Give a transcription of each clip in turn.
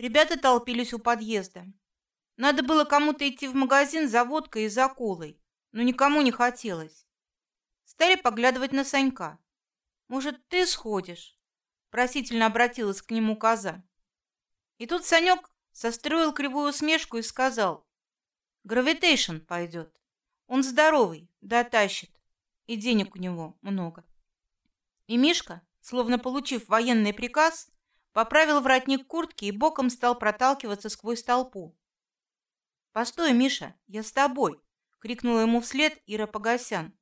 Ребята толпились у подъезда. Надо было кому-то идти в магазин за водкой и за колой, но никому не хотелось. Стали поглядывать на Санька. Может, ты сходишь? Просительно обратилась к нему коза. И тут Санек состроил кривую усмешку и сказал: "Гравитейшн пойдет. Он здоровый, да тащит, и денег у него много". И Мишка, словно получив военный приказ, поправил воротник куртки и боком стал проталкиваться сквозь толпу. "Постой, Миша, я с тобой", крикнула ему вслед Ира Погосян.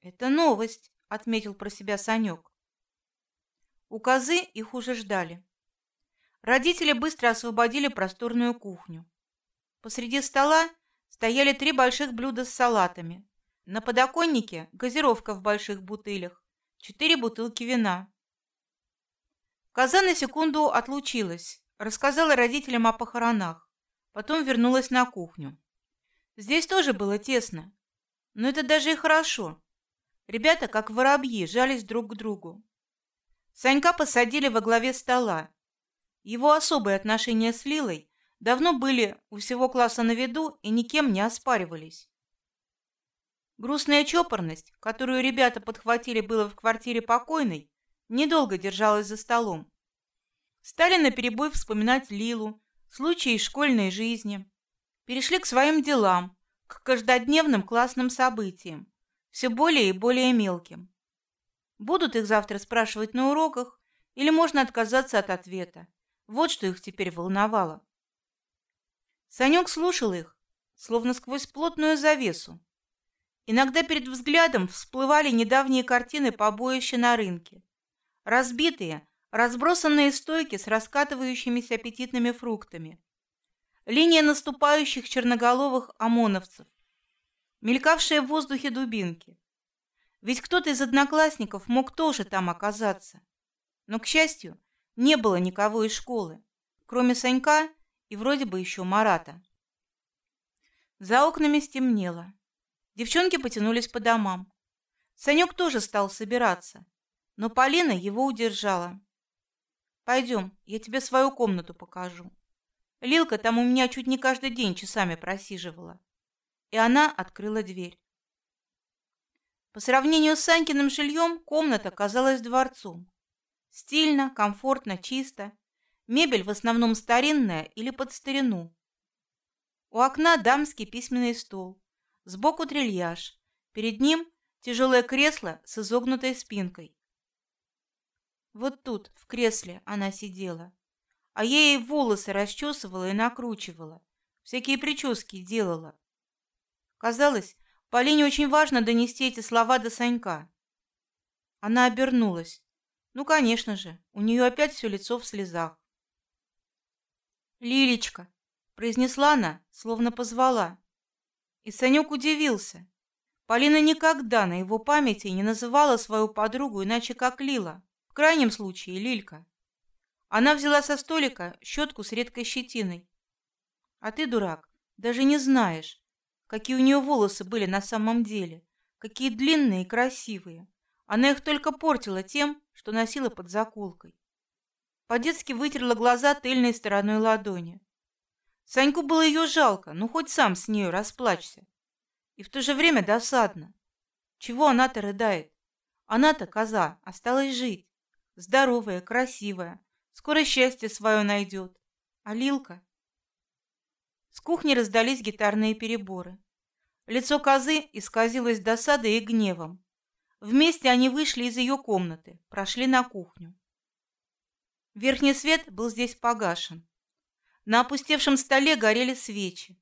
"Это новость", отметил про себя Санек. У козы их уже ждали. Родители быстро освободили просторную кухню. Посреди стола стояли три больших блюда с салатами. На подоконнике газировка в больших бутылях, четыре бутылки вина. Коза на секунду отлучилась, рассказала родителям о похоронах, потом вернулась на кухню. Здесь тоже было тесно, но это даже и хорошо. Ребята, как воробьи, жались друг к другу. Санька посадили во главе стола. Его особые отношения с Лилой давно были у всего класса на виду и никем не оспаривались. Грустная чопорность, которую ребята подхватили было в квартире покойной, недолго держалась за столом. Стали на перебой вспоминать Лилу, случаи из школьной жизни, перешли к своим делам, к каждодневным классным событиям, все более и более мелким. Будут их завтра спрашивать на уроках, или можно отказаться от ответа. Вот что их теперь волновало. Санек слушал их, словно сквозь плотную завесу. Иногда перед взглядом всплывали недавние картины побоища на рынке, разбитые, разбросанные стойки с раскатывающимися аппетитными фруктами, линия наступающих черноголовых ОМОНовцев, мелькавшие в воздухе дубинки. Ведь кто-то из одноклассников мог тоже там оказаться. Но, к счастью, не было никого из школы, кроме Санька и вроде бы еще Марата. За окнами стемнело. Девчонки потянулись по домам. Санек тоже стал собираться, но Полина его удержала. Пойдем, я тебе свою комнату покажу. Лилка там у меня чуть не каждый день часами просиживала и она открыла дверь. По сравнению с Санькиным жильем комната казалась дворцом. Стильно, комфортно, чисто. Мебель в основном старинная или под старину. У окна дамский письменный стол, сбоку трильяж, перед ним тяжелое кресло с изогнутой спинкой. Вот тут, в кресле, она сидела, а я ей волосы расчесывала и накручивала, всякие прически делала. Казалось, Полине очень важно донести эти слова до Санька. Она обернулась. Ну, конечно же, у нее опять все лицо в слезах. Лилечка, произнесла она, словно позвала. И Санек удивился. Полина никогда на его памяти не называла свою подругу иначе как Лила, крайнем случае Лилька. Она взяла со столика щетку с редкой щетиной. А ты дурак, даже не знаешь, какие у нее волосы были на самом деле, какие длинные и красивые. Она их только портила тем, что носила под заколкой. По-детски вытерла глаза тыльной стороной ладони. Саньку было ее жалко, ну хоть сам с нею расплачься. И в то же время досадно. Чего она-то рыдает? Она-то коза, осталась жить, здоровая, красивая, скоро счастье свое найдет. А Лилка? С кухни раздались гитарные переборы. Лицо козы исказилось досадой и гневом. Вместе они вышли из ее комнаты, прошли на кухню. Верхний свет был здесь погашен. На опустевшем столе горели свечи.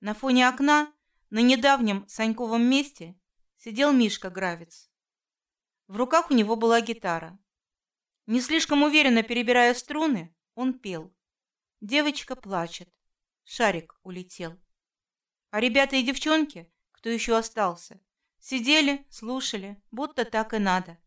На фоне окна, на недавнем Саньковом месте, сидел Мишка Гравец. В руках у него была гитара. Не слишком уверенно перебирая струны, он пел. Девочка плачет. Шарик улетел. А ребята и девчонки, кто еще остался, сидели, слушали, будто так и надо.